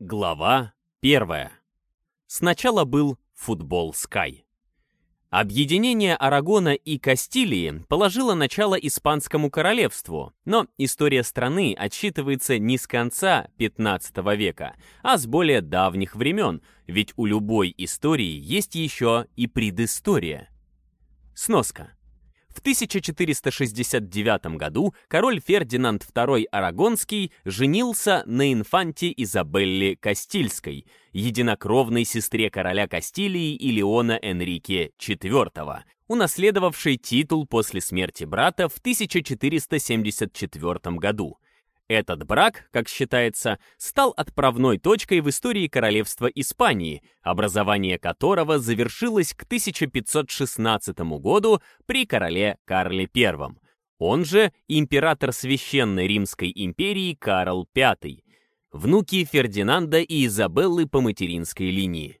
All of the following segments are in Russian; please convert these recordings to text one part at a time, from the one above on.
Глава первая. Сначала был футбол Sky. Объединение Арагона и Кастилии положило начало Испанскому королевству, но история страны отсчитывается не с конца 15 века, а с более давних времен, ведь у любой истории есть еще и предыстория. Сноска. В 1469 году король Фердинанд II Арагонский женился на инфанте Изабелле Кастильской, единокровной сестре короля Кастилии и Леона Энрике IV, унаследовавшей титул после смерти брата в 1474 году. Этот брак, как считается, стал отправной точкой в истории королевства Испании, образование которого завершилось к 1516 году при короле Карле I, он же император Священной Римской империи Карл V, внуки Фердинанда и Изабеллы по материнской линии.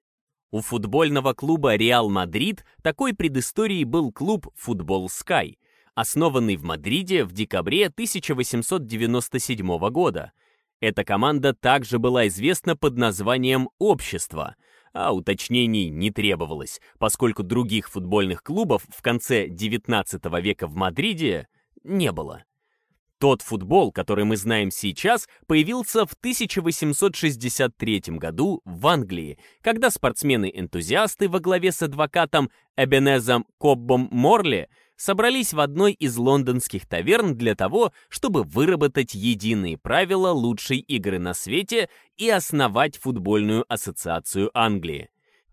У футбольного клуба «Реал Мадрид» такой предысторией был клуб «Футбол Скай», основанный в Мадриде в декабре 1897 года. Эта команда также была известна под названием «Общество», а уточнений не требовалось, поскольку других футбольных клубов в конце XIX века в Мадриде не было. Тот футбол, который мы знаем сейчас, появился в 1863 году в Англии, когда спортсмены-энтузиасты во главе с адвокатом Эбенезом Коббом Морли собрались в одной из лондонских таверн для того, чтобы выработать единые правила лучшей игры на свете и основать футбольную ассоциацию Англии.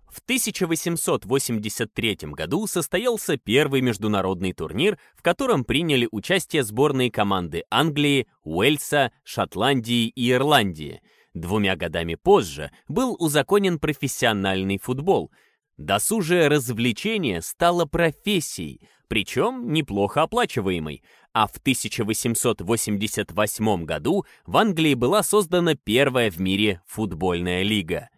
В 1883 году состоялся первый международный турнир, в котором приняли участие сборные команды Англии, Уэльса, Шотландии и Ирландии. Двумя годами позже был узаконен профессиональный футбол. Досужее развлечение стало профессией, причем неплохо оплачиваемой, а в 1888 году в Англии была создана первая в мире футбольная лига.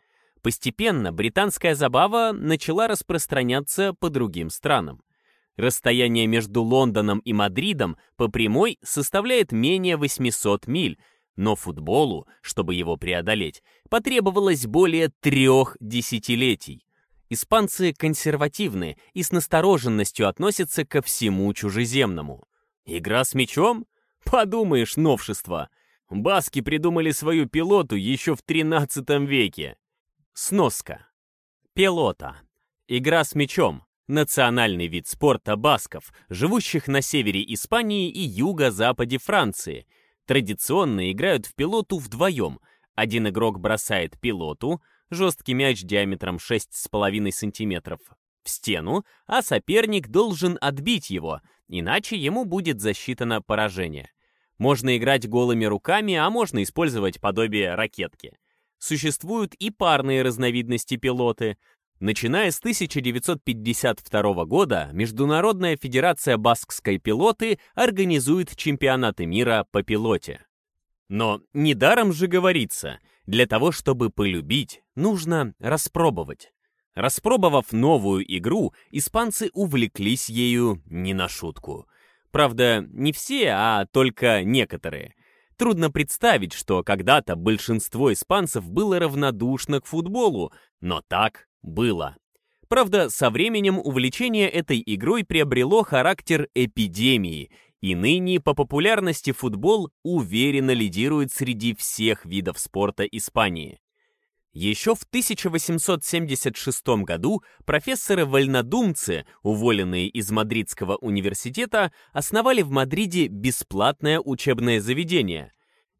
Постепенно британская забава начала распространяться по другим странам. Расстояние между Лондоном и Мадридом по прямой составляет менее 800 миль, но футболу, чтобы его преодолеть, потребовалось более трех десятилетий. Испанцы консервативны и с настороженностью относятся ко всему чужеземному. Игра с мячом? Подумаешь, новшество. Баски придумали свою пилоту еще в 13 веке. Сноска. Пилота. Игра с мячом. Национальный вид спорта басков, живущих на севере Испании и юго-западе Франции. Традиционно играют в пилоту вдвоем. Один игрок бросает пилоту, жесткий мяч диаметром 6,5 см, в стену, а соперник должен отбить его, иначе ему будет засчитано поражение. Можно играть голыми руками, а можно использовать подобие ракетки. Существуют и парные разновидности пилоты. Начиная с 1952 года Международная федерация баскской пилоты организует чемпионаты мира по пилоте. Но недаром же говорится, для того, чтобы полюбить, нужно распробовать. Распробовав новую игру, испанцы увлеклись ею не на шутку. Правда, не все, а только некоторые. Трудно представить, что когда-то большинство испанцев было равнодушно к футболу, но так было. Правда, со временем увлечение этой игрой приобрело характер эпидемии, и ныне по популярности футбол уверенно лидирует среди всех видов спорта Испании. Еще в 1876 году профессоры-вольнодумцы, уволенные из Мадридского университета, основали в Мадриде бесплатное учебное заведение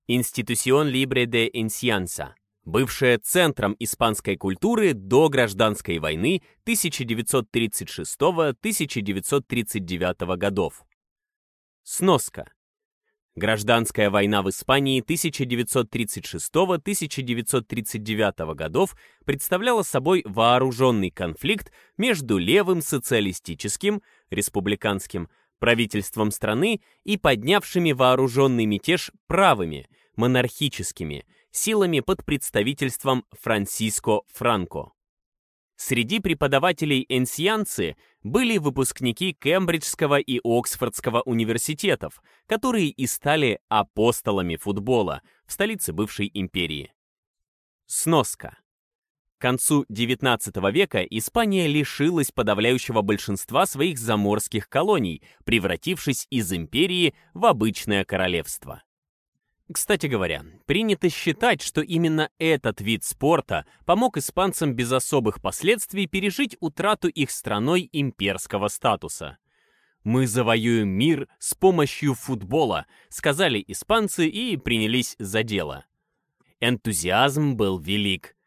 Институцион Libre de Enseñanza, бывшее центром испанской культуры до гражданской войны 1936-1939 годов. Сноска. Гражданская война в Испании 1936-1939 годов представляла собой вооруженный конфликт между левым социалистическим, республиканским, правительством страны и поднявшими вооруженный мятеж правыми, монархическими, силами под представительством Франсиско Франко. Среди преподавателей энсианцы были выпускники Кембриджского и Оксфордского университетов, которые и стали апостолами футбола в столице бывшей империи. Сноска. К концу XIX века Испания лишилась подавляющего большинства своих заморских колоний, превратившись из империи в обычное королевство. Кстати говоря, принято считать, что именно этот вид спорта помог испанцам без особых последствий пережить утрату их страной имперского статуса. «Мы завоюем мир с помощью футбола», — сказали испанцы и принялись за дело. Энтузиазм был велик.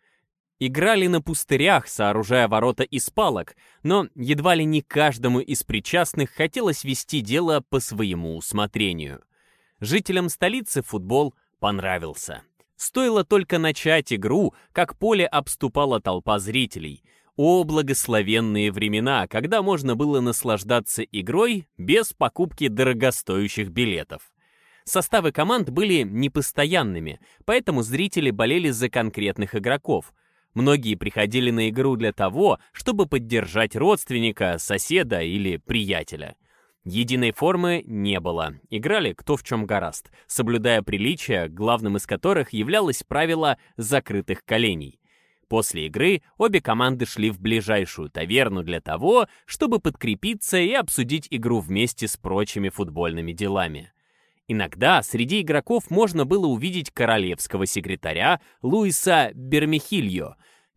Играли на пустырях, сооружая ворота из палок, но едва ли не каждому из причастных хотелось вести дело по своему усмотрению. Жителям столицы футбол понравился. Стоило только начать игру, как поле обступала толпа зрителей. О, благословенные времена, когда можно было наслаждаться игрой без покупки дорогостоящих билетов. Составы команд были непостоянными, поэтому зрители болели за конкретных игроков. Многие приходили на игру для того, чтобы поддержать родственника, соседа или приятеля. Единой формы не было. Играли кто в чем гораст, соблюдая приличия, главным из которых являлось правило закрытых коленей. После игры обе команды шли в ближайшую таверну для того, чтобы подкрепиться и обсудить игру вместе с прочими футбольными делами. Иногда среди игроков можно было увидеть королевского секретаря Луиса Бермехильо,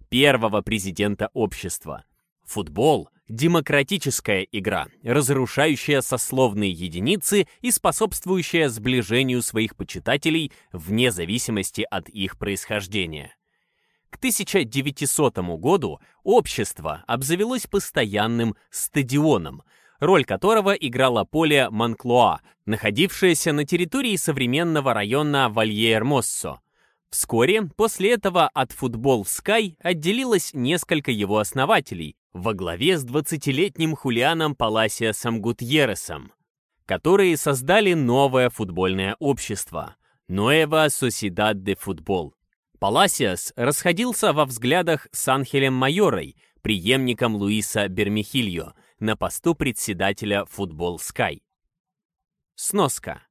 первого президента общества. Футбол — демократическая игра, разрушающая сословные единицы и способствующая сближению своих почитателей вне зависимости от их происхождения. К 1900 году общество обзавелось постоянным стадионом, роль которого играло поле Монклоа, находившееся на территории современного района Валье-Эрмоссо. Вскоре после этого от футбол Sky отделилось несколько его основателей во главе с 20-летним Хулианом Паласиасом Гутьерресом, которые создали новое футбольное общество – Nueva Sociedad de Fútbol. Паласиас расходился во взглядах с Анхелем Майорой, преемником Луиса Бермихильо, на посту председателя Футбол Sky. Сноска.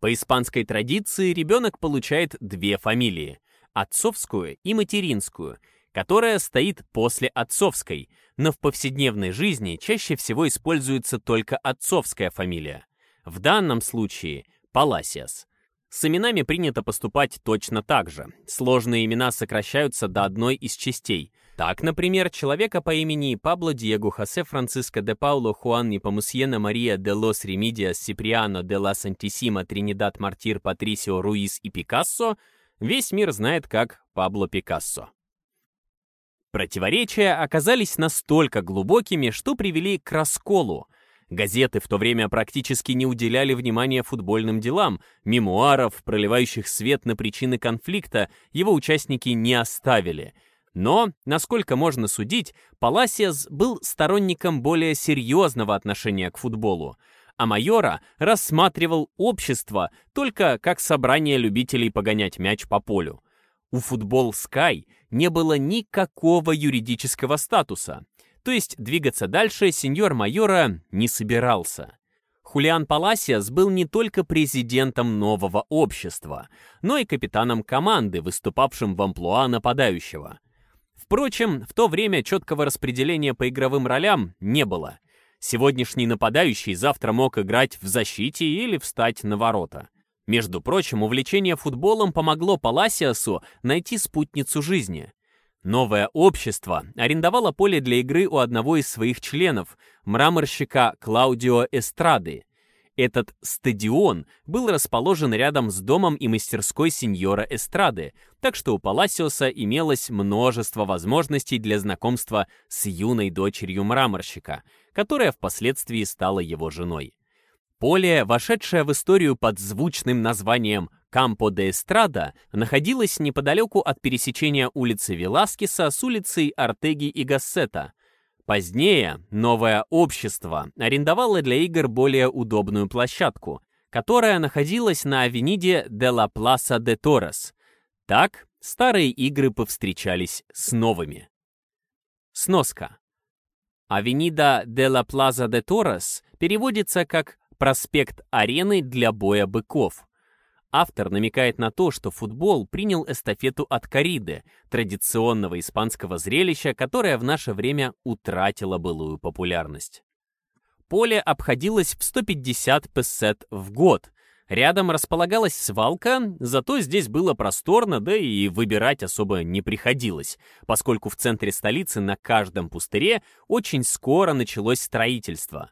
По испанской традиции ребенок получает две фамилии – отцовскую и материнскую, которая стоит после отцовской, но в повседневной жизни чаще всего используется только отцовская фамилия. В данном случае – Паласиас. С именами принято поступать точно так же. Сложные имена сокращаются до одной из частей. Так, например, человека по имени Пабло Диего Хосе Франциско де Пауло Хуан Непомусьена Мария де Лос Ремидиас Сиприано де ла Сантисима Тринидад Мартир Патрисио Руис и Пикассо весь мир знает как Пабло Пикассо. Противоречия оказались настолько глубокими, что привели к расколу – Газеты в то время практически не уделяли внимания футбольным делам, мемуаров, проливающих свет на причины конфликта, его участники не оставили. Но, насколько можно судить, Паласиас был сторонником более серьезного отношения к футболу, а Майора рассматривал общество только как собрание любителей погонять мяч по полю. У футбол Sky не было никакого юридического статуса — то есть двигаться дальше сеньор майора не собирался. Хулиан Паласиас был не только президентом нового общества, но и капитаном команды, выступавшим в амплуа нападающего. Впрочем, в то время четкого распределения по игровым ролям не было. Сегодняшний нападающий завтра мог играть в защите или встать на ворота. Между прочим, увлечение футболом помогло Паласиасу найти спутницу жизни. Новое общество арендовало поле для игры у одного из своих членов, мраморщика Клаудио Эстрады. Этот стадион был расположен рядом с домом и мастерской сеньора Эстрады, так что у Паласиоса имелось множество возможностей для знакомства с юной дочерью мраморщика, которая впоследствии стала его женой. Поле, вошедшее в историю под звучным названием Кампо де Эстрада находилась неподалеку от пересечения улицы Веласкеса с улицей Артеги и Гассета. Позднее новое общество арендовало для игр более удобную площадку, которая находилась на авениде де ла Пласа де Торрес. Так старые игры повстречались с новыми. Сноска. Авенида де ла Плаза де Торрес переводится как «проспект арены для боя быков», Автор намекает на то, что футбол принял эстафету от кориды, традиционного испанского зрелища, которое в наше время утратило былую популярность. Поле обходилось в 150 песет в год. Рядом располагалась свалка, зато здесь было просторно, да и выбирать особо не приходилось, поскольку в центре столицы на каждом пустыре очень скоро началось строительство.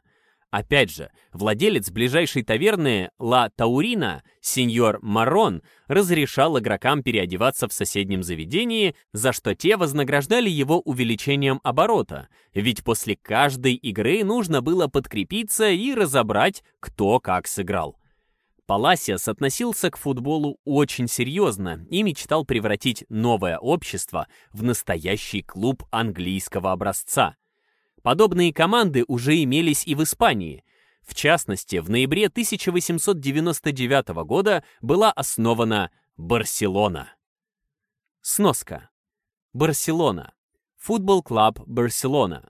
Опять же, владелец ближайшей таверны Ла Таурина, сеньор Марон, разрешал игрокам переодеваться в соседнем заведении, за что те вознаграждали его увеличением оборота, ведь после каждой игры нужно было подкрепиться и разобрать, кто как сыграл. Паласиас относился к футболу очень серьезно и мечтал превратить новое общество в настоящий клуб английского образца – Подобные команды уже имелись и в Испании. В частности, в ноябре 1899 года была основана Барселона. Сноска. Барселона. Футбол-клуб Барселона.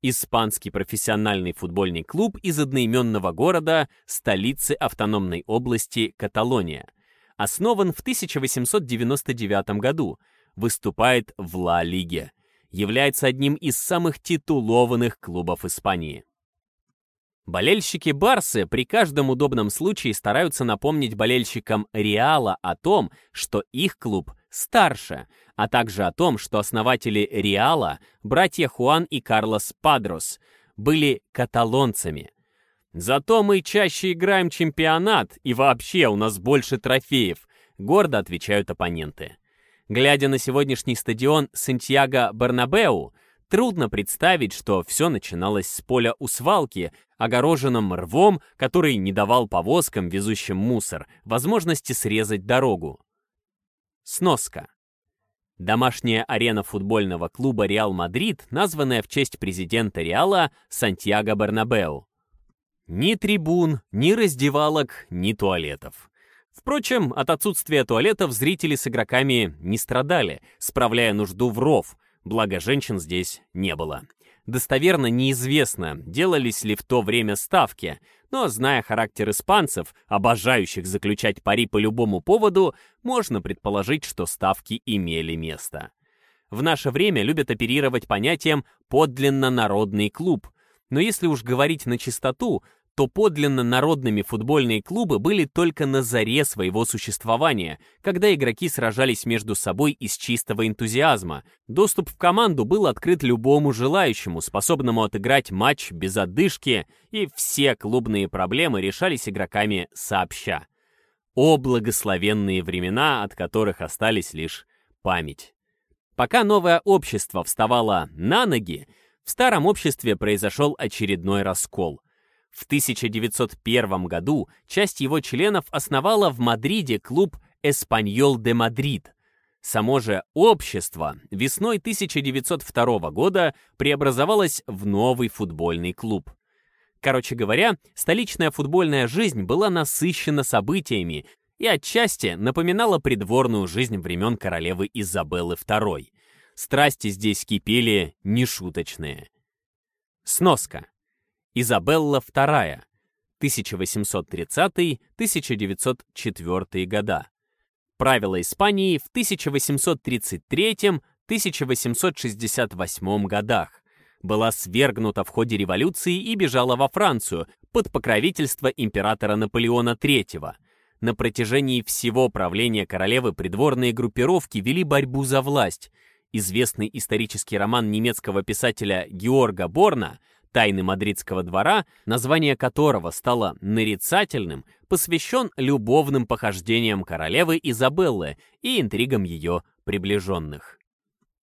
Испанский профессиональный футбольный клуб из одноименного города, столицы автономной области Каталония. Основан в 1899 году. Выступает в Ла-Лиге является одним из самых титулованных клубов Испании. Болельщики Барсы при каждом удобном случае стараются напомнить болельщикам Реала о том, что их клуб старше, а также о том, что основатели Реала, братья Хуан и Карлос Падрос, были каталонцами. Зато мы чаще играем чемпионат, и вообще у нас больше трофеев, гордо отвечают оппоненты. Глядя на сегодняшний стадион Сантьяго Бернабеу, трудно представить, что все начиналось с поля у свалки, огороженным рвом, который не давал повозкам, везущим мусор, возможности срезать дорогу. Сноска. Домашняя арена футбольного клуба «Реал Мадрид», названная в честь президента Реала Сантьяго Бернабеу. Ни трибун, ни раздевалок, ни туалетов. Впрочем, от отсутствия туалетов зрители с игроками не страдали, справляя нужду в ров, благо женщин здесь не было. Достоверно неизвестно, делались ли в то время ставки, но, зная характер испанцев, обожающих заключать пари по любому поводу, можно предположить, что ставки имели место. В наше время любят оперировать понятием «подлинно народный клуб», но если уж говорить на чистоту, то подлинно народными футбольные клубы были только на заре своего существования, когда игроки сражались между собой из чистого энтузиазма. Доступ в команду был открыт любому желающему, способному отыграть матч без отдышки, и все клубные проблемы решались игроками сообща. О благословенные времена, от которых остались лишь память. Пока новое общество вставало на ноги, в старом обществе произошел очередной раскол – в 1901 году часть его членов основала в Мадриде клуб «Эспаньол де Мадрид». Само же общество весной 1902 года преобразовалось в новый футбольный клуб. Короче говоря, столичная футбольная жизнь была насыщена событиями и отчасти напоминала придворную жизнь времен королевы Изабеллы II. Страсти здесь кипели нешуточные. Сноска. Изабелла II, 1830-1904 года. Правила Испании в 1833-1868 годах. Была свергнута в ходе революции и бежала во Францию под покровительство императора Наполеона III. На протяжении всего правления королевы придворные группировки вели борьбу за власть. Известный исторический роман немецкого писателя Георга Борна «Тайны мадридского двора», название которого стало нарицательным, посвящен любовным похождениям королевы Изабеллы и интригам ее приближенных.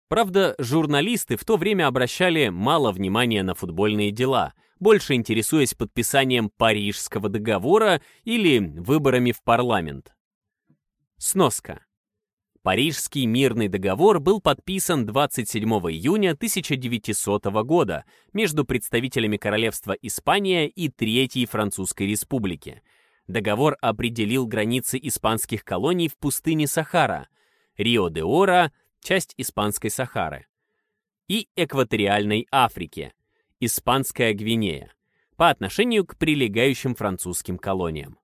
Правда, журналисты в то время обращали мало внимания на футбольные дела, больше интересуясь подписанием Парижского договора или выборами в парламент. Сноска. Парижский мирный договор был подписан 27 июня 1900 года между представителями Королевства Испания и Третьей Французской Республики. Договор определил границы испанских колоний в пустыне Сахара, Рио-де-Ора, часть Испанской Сахары, и экваториальной Африке, Испанская Гвинея, по отношению к прилегающим французским колониям.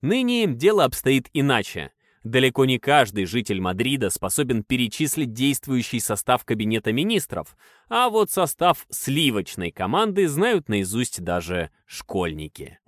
Ныне дело обстоит иначе. Далеко не каждый житель Мадрида способен перечислить действующий состав Кабинета министров, а вот состав сливочной команды знают наизусть даже школьники.